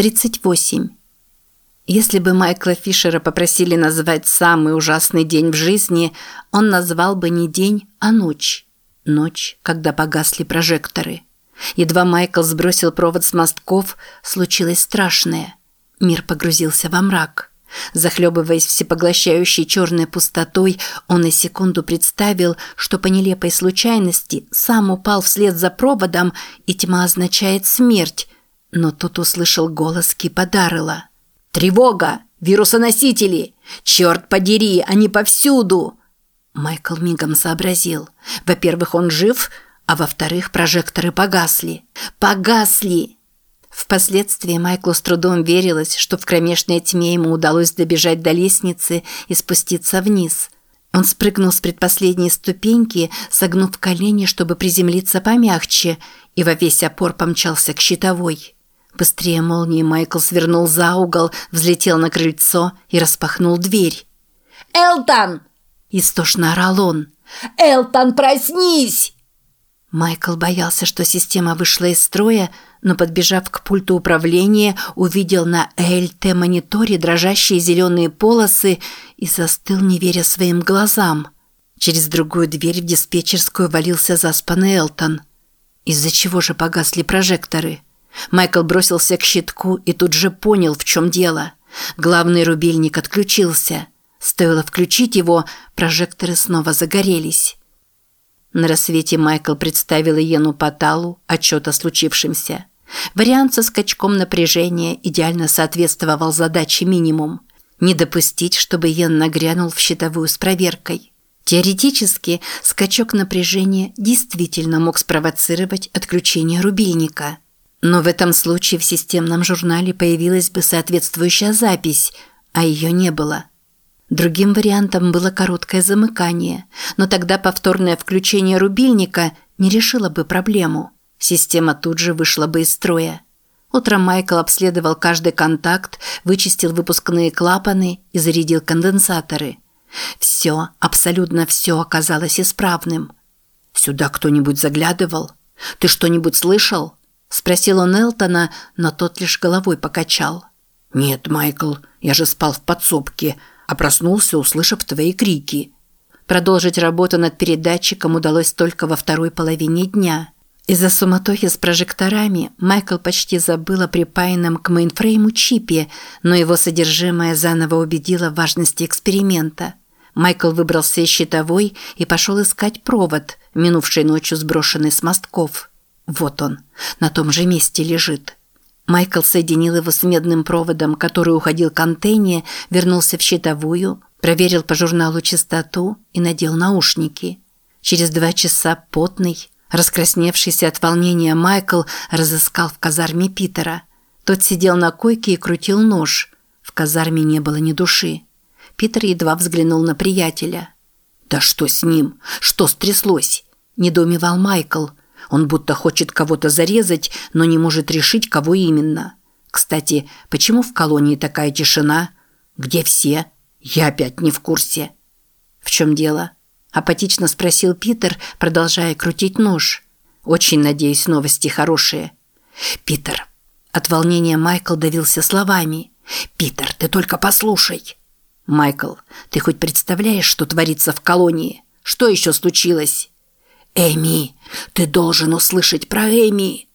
38. Если бы Майкла Фишера попросили назвать самый ужасный день в жизни, он назвал бы не день, а ночь. Ночь, когда погасли прожекторы. Едва Майкл сбросил провод с мостков, случилось страшное. Мир погрузился во мрак. Захлебываясь всепоглощающей черной пустотой, он на секунду представил, что по нелепой случайности сам упал вслед за проводом, и тьма означает смерть, но тут услышал голос Кипа Даррелла. «Тревога! Вирусоносители! Черт подери, они повсюду!» Майкл мигом сообразил. Во-первых, он жив, а во-вторых, прожекторы погасли. Погасли! Впоследствии Майклу с трудом верилось, что в кромешной тьме ему удалось добежать до лестницы и спуститься вниз. Он спрыгнул с предпоследней ступеньки, согнув колени, чтобы приземлиться помягче, и во весь опор помчался к щитовой. Быстрее молнии Майкл свернул за угол, взлетел на крыльцо и распахнул дверь. «Элтон!» – истошно орал он. «Элтон, проснись!» Майкл боялся, что система вышла из строя, но, подбежав к пульту управления, увидел на ЭЛТ-мониторе дрожащие зеленые полосы и застыл, не веря своим глазам. Через другую дверь в диспетчерскую валился заспанный Элтон. Из-за чего же погасли прожекторы? Майкл бросился к щитку и тут же понял, в чем дело. Главный рубильник отключился. Стоило включить его, прожекторы снова загорелись. На рассвете Майкл представил Иену Паталу отчет о случившемся. Вариант со скачком напряжения идеально соответствовал задаче минимум. Не допустить, чтобы Йен нагрянул в щитовую с проверкой. Теоретически, скачок напряжения действительно мог спровоцировать отключение рубильника – но в этом случае в системном журнале появилась бы соответствующая запись, а ее не было. Другим вариантом было короткое замыкание, но тогда повторное включение рубильника не решило бы проблему. Система тут же вышла бы из строя. Утром Майкл обследовал каждый контакт, вычистил выпускные клапаны и зарядил конденсаторы. Все, абсолютно все оказалось исправным. «Сюда кто-нибудь заглядывал? Ты что-нибудь слышал?» Спросил он Элтона, но тот лишь головой покачал. «Нет, Майкл, я же спал в подсобке, а проснулся, услышав твои крики». Продолжить работу над передатчиком удалось только во второй половине дня. Из-за суматохи с прожекторами Майкл почти забыл о припаянном к мейнфрейму чипе, но его содержимое заново убедило в важности эксперимента. Майкл выбрался из щитовой и пошел искать провод, минувшей ночью сброшенный с мостков. Вот он, на том же месте лежит. Майкл соединил его с медным проводом, который уходил к антенне, вернулся в щитовую, проверил по журналу частоту и надел наушники. Через два часа потный, раскрасневшийся от волнения Майкл разыскал в казарме Питера. Тот сидел на койке и крутил нож. В казарме не было ни души. Питер едва взглянул на приятеля. «Да что с ним? Что стряслось?» – недоумевал Майкл – он будто хочет кого-то зарезать, но не может решить, кого именно. Кстати, почему в колонии такая тишина? Где все? Я опять не в курсе. В чем дело? Апатично спросил Питер, продолжая крутить нож. Очень надеюсь, новости хорошие. Питер. От волнения Майкл давился словами. Питер, ты только послушай. Майкл, ты хоть представляешь, что творится в колонии? Что еще случилось? «Эми, ты должен услышать про Эми!»